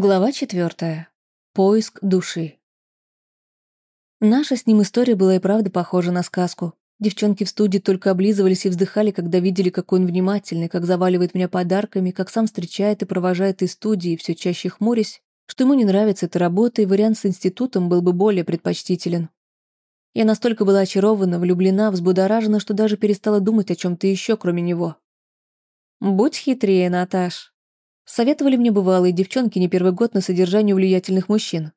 Глава четвертая. Поиск души. Наша с ним история была и правда похожа на сказку. Девчонки в студии только облизывались и вздыхали, когда видели, какой он внимательный, как заваливает меня подарками, как сам встречает и провожает из студии, все чаще хмурясь, что ему не нравится эта работа, и вариант с институтом был бы более предпочтителен. Я настолько была очарована, влюблена, взбудоражена, что даже перестала думать о чем-то еще, кроме него. «Будь хитрее, Наташ», Советовали мне бывалые девчонки не первый год на содержание влиятельных мужчин.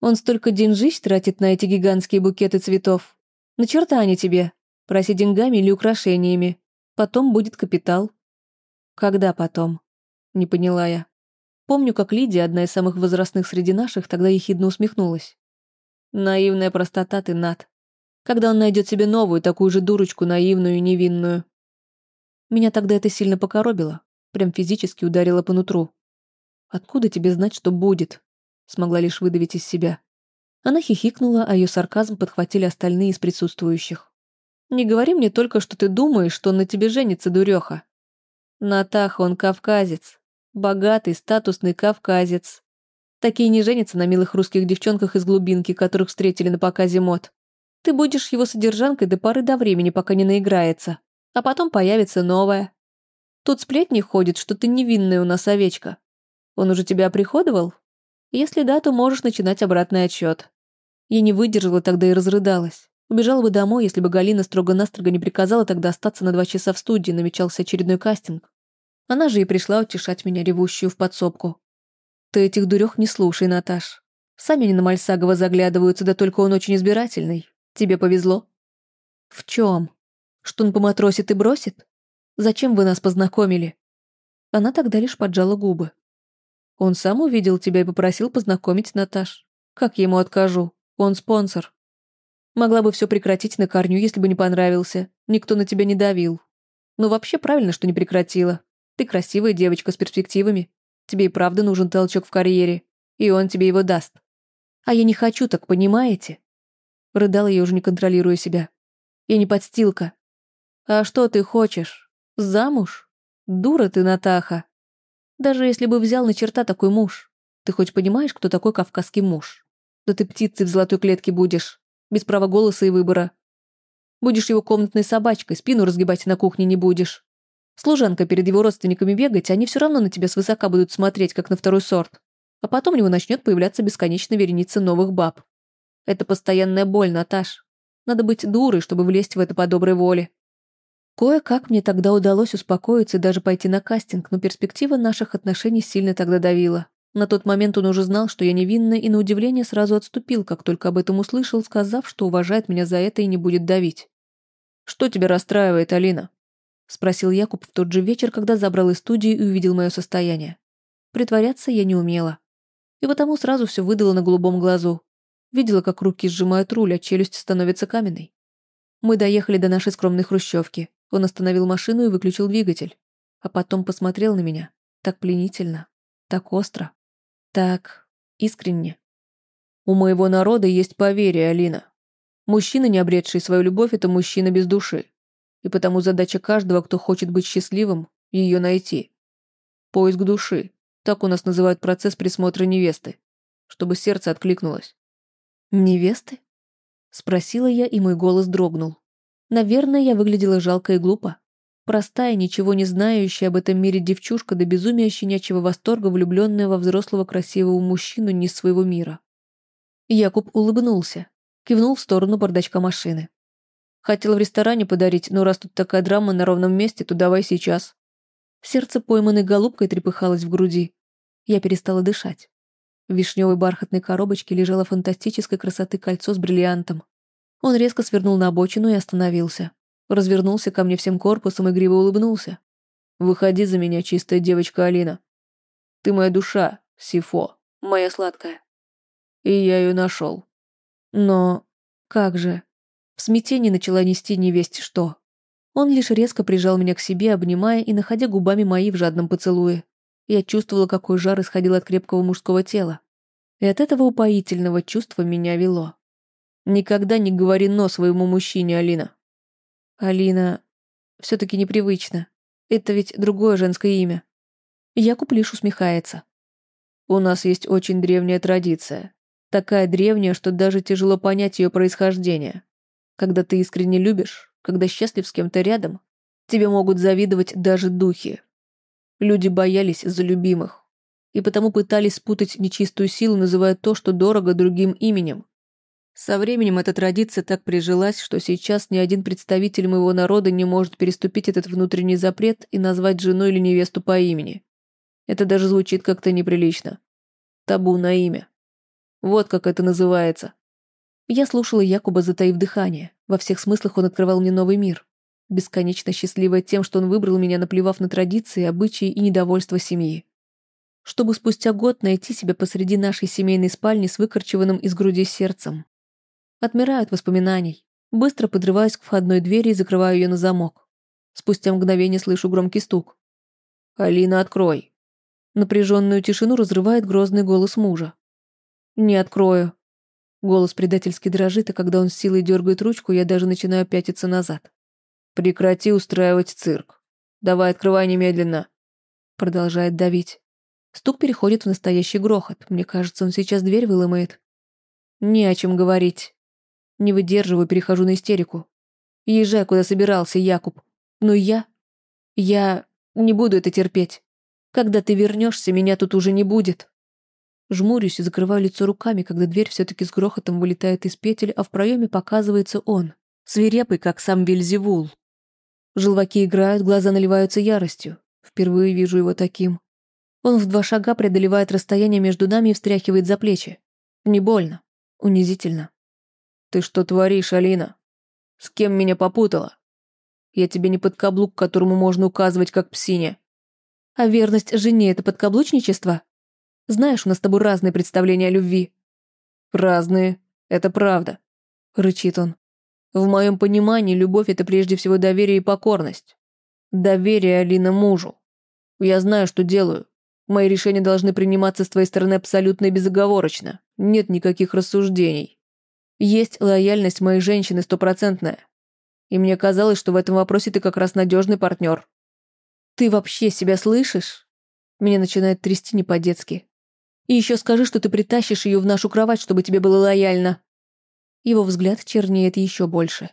Он столько деньжищ тратит на эти гигантские букеты цветов. На черта они тебе. Проси деньгами или украшениями. Потом будет капитал. Когда потом? Не поняла я. Помню, как Лидия, одна из самых возрастных среди наших, тогда ехидно усмехнулась. Наивная простота ты, Над. Когда он найдет себе новую, такую же дурочку, наивную и невинную. Меня тогда это сильно покоробило. Прям физически ударила по нутру. «Откуда тебе знать, что будет?» Смогла лишь выдавить из себя. Она хихикнула, а ее сарказм подхватили остальные из присутствующих. «Не говори мне только, что ты думаешь, что он на тебе женится, дуреха. Натаха, он кавказец. Богатый, статусный кавказец. Такие не женятся на милых русских девчонках из глубинки, которых встретили на показе мод. Ты будешь его содержанкой до поры до времени, пока не наиграется. А потом появится новая. Тут сплетни ходят, что ты невинная у нас овечка. Он уже тебя оприходовал? Если да, то можешь начинать обратный отсчет. Я не выдержала тогда и разрыдалась. Убежала бы домой, если бы Галина строго-настрого не приказала тогда остаться на два часа в студии, намечался очередной кастинг. Она же и пришла утешать меня, ревущую в подсобку. Ты этих дурёх не слушай, Наташ. Сами они на Мальсагова заглядываются, да только он очень избирательный. Тебе повезло. В чем? Что он поматросит и бросит? Зачем вы нас познакомили?» Она тогда лишь поджала губы. «Он сам увидел тебя и попросил познакомить Наташ. Как ему откажу? Он спонсор. Могла бы все прекратить на корню, если бы не понравился. Никто на тебя не давил. Но вообще правильно, что не прекратила. Ты красивая девочка с перспективами. Тебе и правда нужен толчок в карьере. И он тебе его даст. А я не хочу, так понимаете?» Рыдала я уже не контролируя себя. «Я не подстилка. А что ты хочешь?» Замуж? Дура ты, Натаха. Даже если бы взял на черта такой муж. Ты хоть понимаешь, кто такой кавказский муж? Да ты птицей в золотой клетке будешь. Без права голоса и выбора. Будешь его комнатной собачкой, спину разгибать на кухне не будешь. Служанка перед его родственниками бегать, они все равно на тебя свысока будут смотреть, как на второй сорт. А потом у него начнет появляться бесконечно вереница новых баб. Это постоянная боль, Наташ. Надо быть дурой, чтобы влезть в это по доброй воле. Кое-как мне тогда удалось успокоиться и даже пойти на кастинг, но перспектива наших отношений сильно тогда давила. На тот момент он уже знал, что я невинна, и на удивление сразу отступил, как только об этом услышал, сказав, что уважает меня за это и не будет давить. «Что тебя расстраивает, Алина?» — спросил Якуб в тот же вечер, когда забрал из студии и увидел мое состояние. Притворяться я не умела. И потому сразу все выдала на голубом глазу. Видела, как руки сжимают руль, а челюсть становится каменной. Мы доехали до нашей скромной хрущевки. Он остановил машину и выключил двигатель. А потом посмотрел на меня. Так пленительно. Так остро. Так искренне. У моего народа есть поверье, Алина. Мужчина, не обретший свою любовь, это мужчина без души. И потому задача каждого, кто хочет быть счастливым, ее найти. Поиск души. Так у нас называют процесс присмотра невесты. Чтобы сердце откликнулось. «Невесты?» Спросила я, и мой голос дрогнул. Наверное, я выглядела жалко и глупо. Простая, ничего не знающая об этом мире девчушка до безумия щенячьего восторга, влюбленная во взрослого красивого мужчину не своего мира. Якуб улыбнулся, кивнул в сторону бардачка машины. Хотела в ресторане подарить, но раз тут такая драма на ровном месте, то давай сейчас. Сердце пойманной голубкой трепыхалось в груди. Я перестала дышать. В вишневой бархатной коробочке лежало фантастической красоты кольцо с бриллиантом. Он резко свернул на обочину и остановился. Развернулся ко мне всем корпусом и гриво улыбнулся. «Выходи за меня, чистая девочка Алина. Ты моя душа, Сифо, моя сладкая. И я ее нашел. Но как же? В смятении начала нести невесть что. Он лишь резко прижал меня к себе, обнимая и находя губами мои в жадном поцелуе. Я чувствовала, какой жар исходил от крепкого мужского тела. И от этого упоительного чувства меня вело. Никогда не говори «но» своему мужчине, Алина. Алина... Все-таки непривычно. Это ведь другое женское имя. Якуб лишь усмехается. У нас есть очень древняя традиция. Такая древняя, что даже тяжело понять ее происхождение. Когда ты искренне любишь, когда счастлив с кем-то рядом, тебе могут завидовать даже духи. Люди боялись за любимых, и потому пытались спутать нечистую силу, называя то, что дорого, другим именем. Со временем эта традиция так прижилась, что сейчас ни один представитель моего народа не может переступить этот внутренний запрет и назвать жену или невесту по имени. Это даже звучит как-то неприлично. Табу на имя. Вот как это называется. Я слушала Якуба, затаив дыхание. Во всех смыслах он открывал мне новый мир. Бесконечно счастливая тем, что он выбрал меня, наплевав на традиции, обычаи и недовольство семьи. Чтобы спустя год найти себя посреди нашей семейной спальни с выкорчеванным из груди сердцем. Отмирают воспоминаний. Быстро подрываюсь к входной двери и закрываю ее на замок. Спустя мгновение слышу громкий стук. «Алина, открой!» Напряженную тишину разрывает грозный голос мужа. «Не открою». Голос предательски дрожит, а когда он с силой дергает ручку, я даже начинаю пятиться назад. «Прекрати устраивать цирк. Давай, открывай немедленно». Продолжает давить. Стук переходит в настоящий грохот. Мне кажется, он сейчас дверь выломает. Не о чем говорить. Не выдерживаю, перехожу на истерику. Езжай, куда собирался, Якуб. Но я... Я не буду это терпеть. Когда ты вернешься, меня тут уже не будет. Жмурюсь и закрываю лицо руками, когда дверь все-таки с грохотом вылетает из петель, а в проеме показывается он, свирепый, как сам Вельзевул. Желваки играют, глаза наливаются яростью. Впервые вижу его таким. Он в два шага преодолевает расстояние между нами и встряхивает за плечи. Не больно. Унизительно. «Ты что творишь, Алина? С кем меня попутала? Я тебе не под каблук, которому можно указывать как псине». «А верность жене — это подкаблучничество?» Знаешь, у нас с тобой разные представления о любви». «Разные, это правда», — рычит он. «В моем понимании любовь — это прежде всего доверие и покорность. Доверие, Алина, мужу. Я знаю, что делаю. Мои решения должны приниматься с твоей стороны абсолютно и безоговорочно. Нет никаких рассуждений. Есть лояльность моей женщины стопроцентная. И мне казалось, что в этом вопросе ты как раз надежный партнер. Ты вообще себя слышишь? Меня начинает трясти не по-детски. И еще скажи, что ты притащишь ее в нашу кровать, чтобы тебе было лояльно». Его взгляд чернеет еще больше.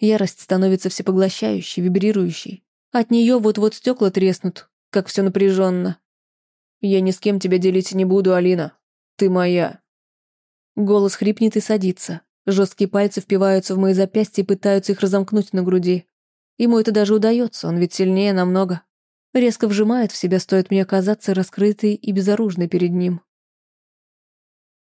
Ярость становится всепоглощающей, вибрирующей. От нее вот-вот стекла треснут, как все напряженно. «Я ни с кем тебя делить не буду, Алина. Ты моя». Голос хрипнет и садится. Жесткие пальцы впиваются в мои запястья и пытаются их разомкнуть на груди. Ему это даже удается, он ведь сильнее намного резко вжимает в себя, стоит мне оказаться раскрытой и безоружной перед ним.